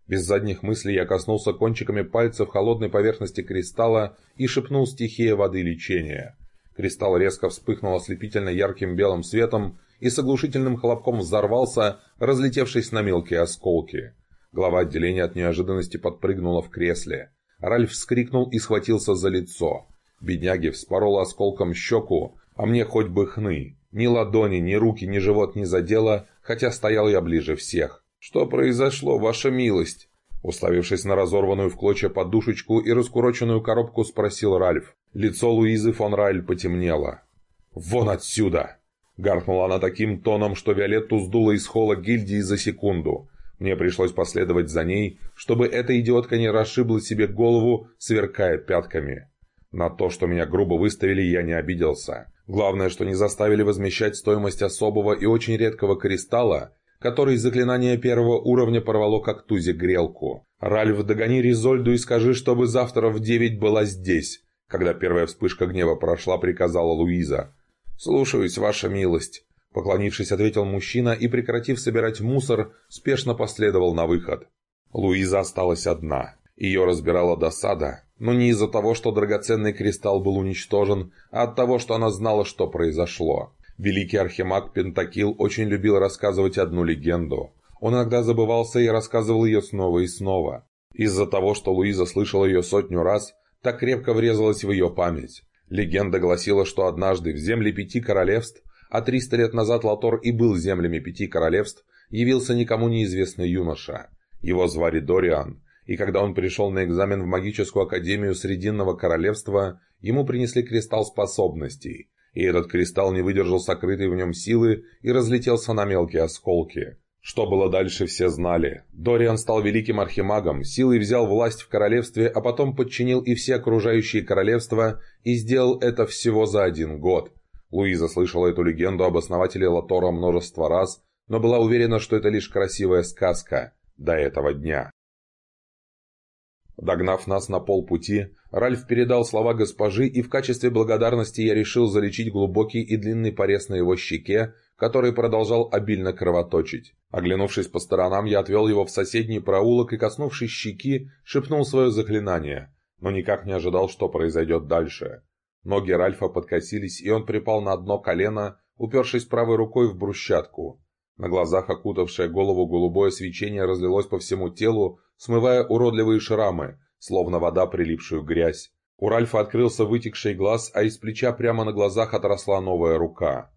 Без задних мыслей я коснулся кончиками пальцев холодной поверхности кристалла и шепнул стихия воды лечения. Кристалл резко вспыхнул ослепительно ярким белым светом и с оглушительным хлопком взорвался, разлетевшись на мелкие осколки. Глава отделения от неожиданности подпрыгнула в кресле. Ральф вскрикнул и схватился за лицо. Бедняги вспорола осколком щеку, а мне хоть бы хны. Ни ладони, ни руки, ни живот не задело, хотя стоял я ближе всех. «Что произошло, ваша милость?» Уставившись на разорванную в клочья подушечку и раскуроченную коробку, спросил Ральф. Лицо Луизы фон Райль потемнело. «Вон отсюда!» Гаркнула она таким тоном, что Виолетту сдуло из холла гильдии за секунду. Мне пришлось последовать за ней, чтобы эта идиотка не расшибла себе голову, сверкая пятками. На то, что меня грубо выставили, я не обиделся. Главное, что не заставили возмещать стоимость особого и очень редкого кристалла, который из заклинания первого уровня порвало как тузик грелку. «Ральф, догони Ризольду и скажи, чтобы завтра в девять была здесь», когда первая вспышка гнева прошла, приказала Луиза. «Слушаюсь, ваша милость», — поклонившись, ответил мужчина и, прекратив собирать мусор, спешно последовал на выход. Луиза осталась одна. Ее разбирала досада, но не из-за того, что драгоценный кристалл был уничтожен, а от того, что она знала, что произошло. Великий архимаг Пентакил очень любил рассказывать одну легенду. Он иногда забывался и рассказывал ее снова и снова. Из-за того, что Луиза слышала ее сотню раз, так крепко врезалась в ее память. Легенда гласила, что однажды в земле пяти королевств, а триста лет назад Латор и был землями пяти королевств, явился никому неизвестный юноша. Его звали Дориан, и когда он пришел на экзамен в магическую академию Срединного королевства, ему принесли кристалл способностей, и этот кристалл не выдержал сокрытой в нем силы и разлетелся на мелкие осколки. Что было дальше, все знали. Дориан стал великим архимагом, силой взял власть в королевстве, а потом подчинил и все окружающие королевства, и сделал это всего за один год. Луиза слышала эту легенду об основателе Латора множество раз, но была уверена, что это лишь красивая сказка до этого дня. Догнав нас на полпути, Ральф передал слова госпожи, и в качестве благодарности я решил залечить глубокий и длинный порез на его щеке, который продолжал обильно кровоточить. Оглянувшись по сторонам, я отвел его в соседний проулок и, коснувшись щеки, шепнул свое заклинание, но никак не ожидал, что произойдет дальше. Ноги Ральфа подкосились, и он припал на одно колено, упершись правой рукой в брусчатку. На глазах окутавшее голову голубое свечение разлилось по всему телу, смывая уродливые шрамы, словно вода, прилипшую грязь. У Ральфа открылся вытекший глаз, а из плеча прямо на глазах отросла новая рука.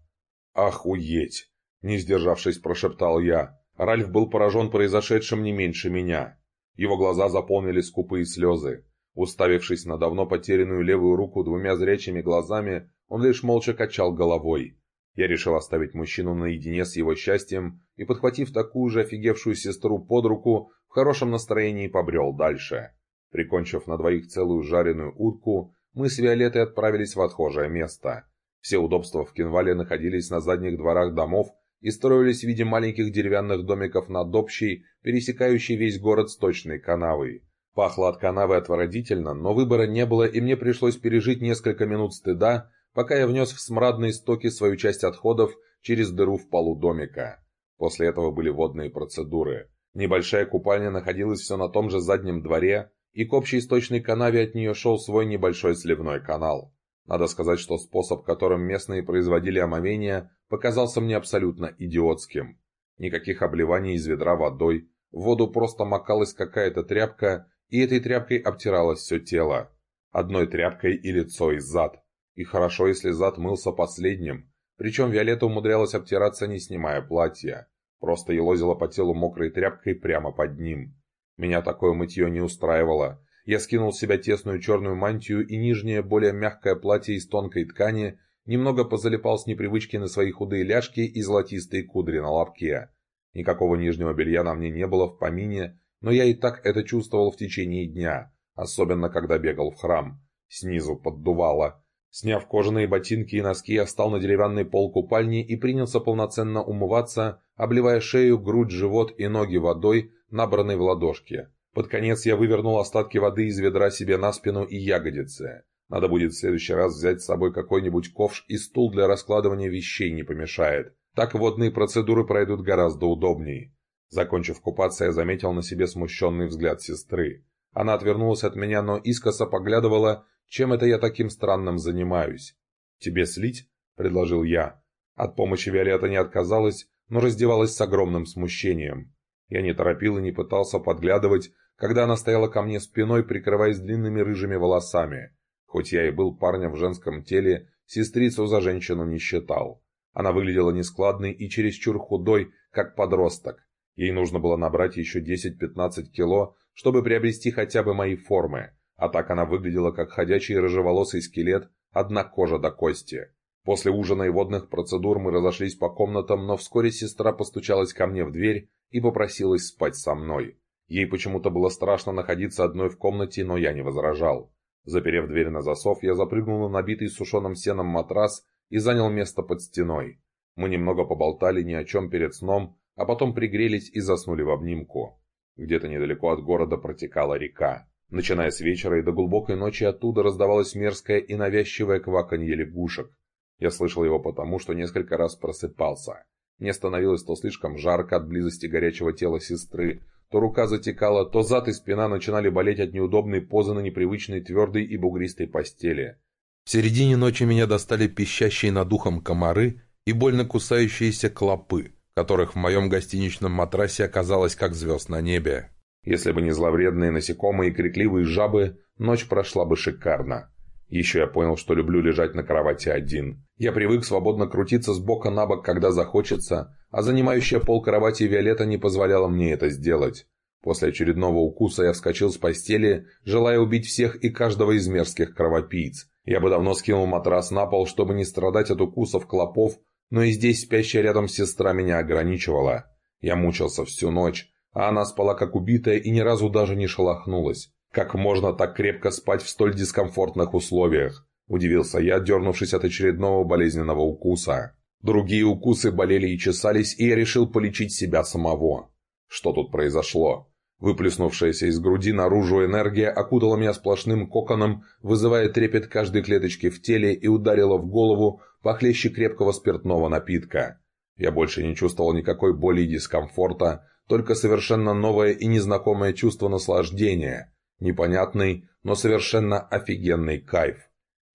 «Охуеть!» — не сдержавшись, прошептал я. Ральф был поражен произошедшим не меньше меня. Его глаза заполнили скупые слезы. Уставившись на давно потерянную левую руку двумя зрячими глазами, он лишь молча качал головой. Я решил оставить мужчину наедине с его счастьем и, подхватив такую же офигевшую сестру под руку, в хорошем настроении побрел дальше. Прикончив на двоих целую жареную утку, мы с Виолеттой отправились в отхожее место. Все удобства в Кинвале находились на задних дворах домов и строились в виде маленьких деревянных домиков над общей, пересекающей весь город сточной канавой. Пахло от канавы отвратительно, но выбора не было, и мне пришлось пережить несколько минут стыда, пока я внес в смрадные стоки свою часть отходов через дыру в полу домика. После этого были водные процедуры. Небольшая купальня находилась все на том же заднем дворе, и к общей источной канаве от нее шел свой небольшой сливной канал. Надо сказать, что способ, которым местные производили омовение, показался мне абсолютно идиотским. Никаких обливаний из ведра водой, в воду просто макалась какая-то тряпка, и этой тряпкой обтиралось все тело. Одной тряпкой и лицо, и зад. И хорошо, если зад мылся последним, причем Виолетта умудрялась обтираться, не снимая платья. Просто елозила по телу мокрой тряпкой прямо под ним. Меня такое мытье не устраивало. Я скинул с себя тесную черную мантию и нижнее, более мягкое платье из тонкой ткани, немного позалипал с непривычки на свои худые ляжки и золотистые кудри на лобке. Никакого нижнего белья на мне не было в помине, но я и так это чувствовал в течение дня, особенно когда бегал в храм. Снизу поддувало. Сняв кожаные ботинки и носки, я встал на деревянный пол купальни и принялся полноценно умываться, обливая шею, грудь, живот и ноги водой, набранной в ладошки. Под конец я вывернул остатки воды из ведра себе на спину и ягодицы. Надо будет в следующий раз взять с собой какой-нибудь ковш и стул для раскладывания вещей не помешает. Так водные процедуры пройдут гораздо удобней. Закончив купаться, я заметил на себе смущенный взгляд сестры. Она отвернулась от меня, но искоса поглядывала, чем это я таким странным занимаюсь. «Тебе слить?» – предложил я. От помощи Виолетта не отказалась, но раздевалась с огромным смущением. Я не торопил и не пытался подглядывать, когда она стояла ко мне спиной, прикрываясь длинными рыжими волосами. Хоть я и был парнем в женском теле, сестрицу за женщину не считал. Она выглядела нескладной и чересчур худой, как подросток. Ей нужно было набрать еще 10-15 кило, чтобы приобрести хотя бы мои формы, а так она выглядела как ходячий рыжеволосый скелет, одна кожа до кости. После ужина и водных процедур мы разошлись по комнатам, но вскоре сестра постучалась ко мне в дверь и попросилась спать со мной. Ей почему-то было страшно находиться одной в комнате, но я не возражал. Заперев дверь на засов, я запрыгнул на набитый сушеным сеном матрас и занял место под стеной. Мы немного поболтали ни о чем перед сном, а потом пригрелись и заснули в обнимку. Где-то недалеко от города протекала река. Начиная с вечера и до глубокой ночи оттуда раздавалось мерзкое и навязчивое кваканье лягушек. Я слышал его потому, что несколько раз просыпался. Мне становилось то слишком жарко от близости горячего тела сестры, то рука затекала, то зад и спина начинали болеть от неудобной позы на непривычной твердой и бугристой постели. В середине ночи меня достали пищащие над ухом комары и больно кусающиеся клопы, которых в моем гостиничном матрасе оказалось как звезд на небе. Если бы не зловредные насекомые и крикливые жабы, ночь прошла бы шикарно. Еще я понял, что люблю лежать на кровати один. Я привык свободно крутиться с бока на бок, когда захочется, а занимающая пол кровати Виолетта не позволяла мне это сделать. После очередного укуса я вскочил с постели, желая убить всех и каждого из мерзких кровопийц. Я бы давно скинул матрас на пол, чтобы не страдать от укусов клопов, но и здесь спящая рядом сестра меня ограничивала. Я мучился всю ночь, а она спала как убитая и ни разу даже не шелохнулась. Как можно так крепко спать в столь дискомфортных условиях? Удивился я, дернувшись от очередного болезненного укуса. Другие укусы болели и чесались, и я решил полечить себя самого. Что тут произошло? Выплеснувшаяся из груди наружу энергия окутала меня сплошным коконом, вызывая трепет каждой клеточки в теле и ударила в голову похлеще крепкого спиртного напитка. Я больше не чувствовал никакой боли и дискомфорта, только совершенно новое и незнакомое чувство наслаждения, непонятный, но совершенно офигенный кайф.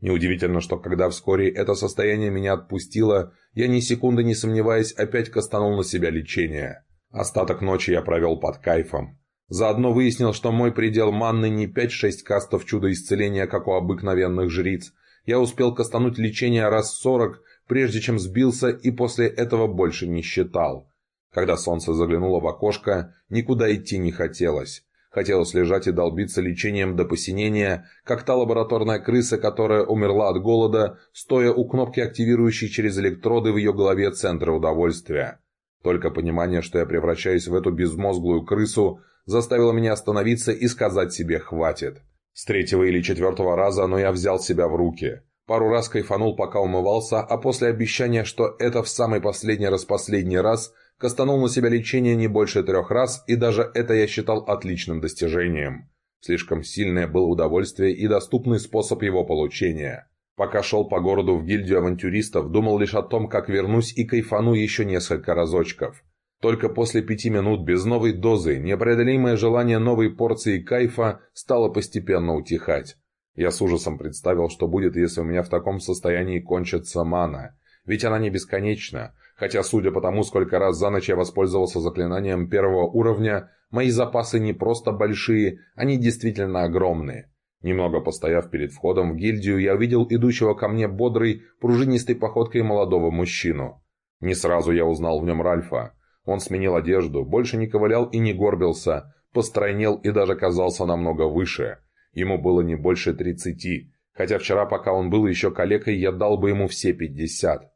Неудивительно, что когда вскоре это состояние меня отпустило, я ни секунды не сомневаясь опять кастанул на себя лечение. Остаток ночи я провел под кайфом. Заодно выяснил, что мой предел манны не 5-6 кастов чудо исцеления, как у обыкновенных жриц. Я успел кастануть лечение раз 40, прежде чем сбился и после этого больше не считал. Когда солнце заглянуло в окошко, никуда идти не хотелось. Хотелось лежать и долбиться лечением до посинения, как та лабораторная крыса, которая умерла от голода, стоя у кнопки, активирующей через электроды в ее голове центра удовольствия. Только понимание, что я превращаюсь в эту безмозглую крысу, заставило меня остановиться и сказать себе «хватит». С третьего или четвертого раза, но я взял себя в руки. Пару раз кайфанул, пока умывался, а после обещания, что это в самый последний раз последний раз, Кастанул на себя лечение не больше трех раз, и даже это я считал отличным достижением. Слишком сильное было удовольствие и доступный способ его получения. Пока шел по городу в гильдию авантюристов, думал лишь о том, как вернусь и кайфану еще несколько разочков. Только после пяти минут без новой дозы непреодолимое желание новой порции кайфа стало постепенно утихать. Я с ужасом представил, что будет, если у меня в таком состоянии кончится мана. Ведь она не бесконечна, хотя, судя по тому, сколько раз за ночь я воспользовался заклинанием первого уровня, мои запасы не просто большие, они действительно огромные. Немного постояв перед входом в гильдию, я увидел идущего ко мне бодрой, пружинистой походкой молодого мужчину. Не сразу я узнал в нем Ральфа. Он сменил одежду, больше не ковылял и не горбился, постройнел и даже казался намного выше. Ему было не больше тридцати, хотя вчера, пока он был еще калекой, я дал бы ему все пятьдесят.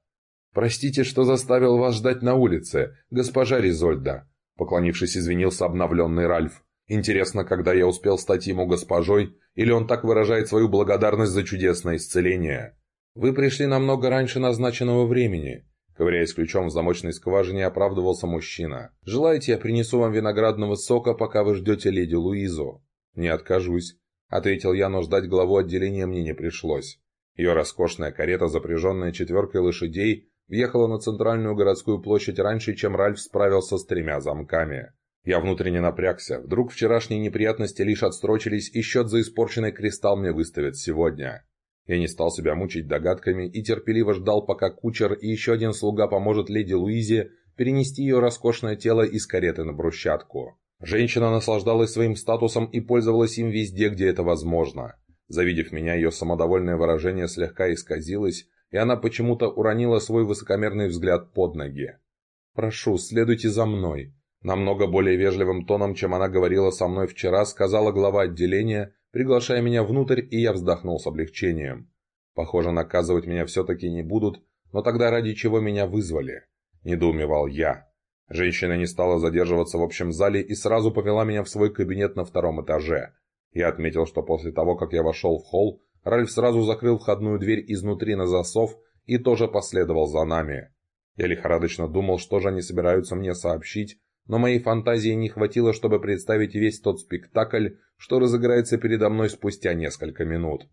«Простите, что заставил вас ждать на улице, госпожа Ризольда», поклонившись, извинился обновленный Ральф. «Интересно, когда я успел стать ему госпожой, или он так выражает свою благодарность за чудесное исцеление?» «Вы пришли намного раньше назначенного времени», Ковыряясь ключом в замочной скважине, оправдывался мужчина. «Желаете, я принесу вам виноградного сока, пока вы ждете леди Луизу?» «Не откажусь», — ответил я, но ждать главу отделения мне не пришлось. Ее роскошная карета, запряженная четверкой лошадей, въехала на центральную городскую площадь раньше, чем Ральф справился с тремя замками. Я внутренне напрягся. Вдруг вчерашние неприятности лишь отстрочились, и счет за испорченный кристалл мне выставят сегодня. Я не стал себя мучить догадками и терпеливо ждал, пока кучер и еще один слуга поможет леди Луизе перенести ее роскошное тело из кареты на брусчатку. Женщина наслаждалась своим статусом и пользовалась им везде, где это возможно. Завидев меня, ее самодовольное выражение слегка исказилось, и она почему-то уронила свой высокомерный взгляд под ноги. «Прошу, следуйте за мной», Намного более вежливым тоном, чем она говорила со мной вчера, сказала глава отделения, приглашая меня внутрь, и я вздохнул с облегчением. Похоже, наказывать меня все-таки не будут, но тогда ради чего меня вызвали? Недоумевал я. Женщина не стала задерживаться в общем зале и сразу повела меня в свой кабинет на втором этаже. Я отметил, что после того, как я вошел в холл, Ральф сразу закрыл входную дверь изнутри на засов и тоже последовал за нами. Я лихорадочно думал, что же они собираются мне сообщить, но моей фантазии не хватило, чтобы представить весь тот спектакль, что разыграется передо мной спустя несколько минут.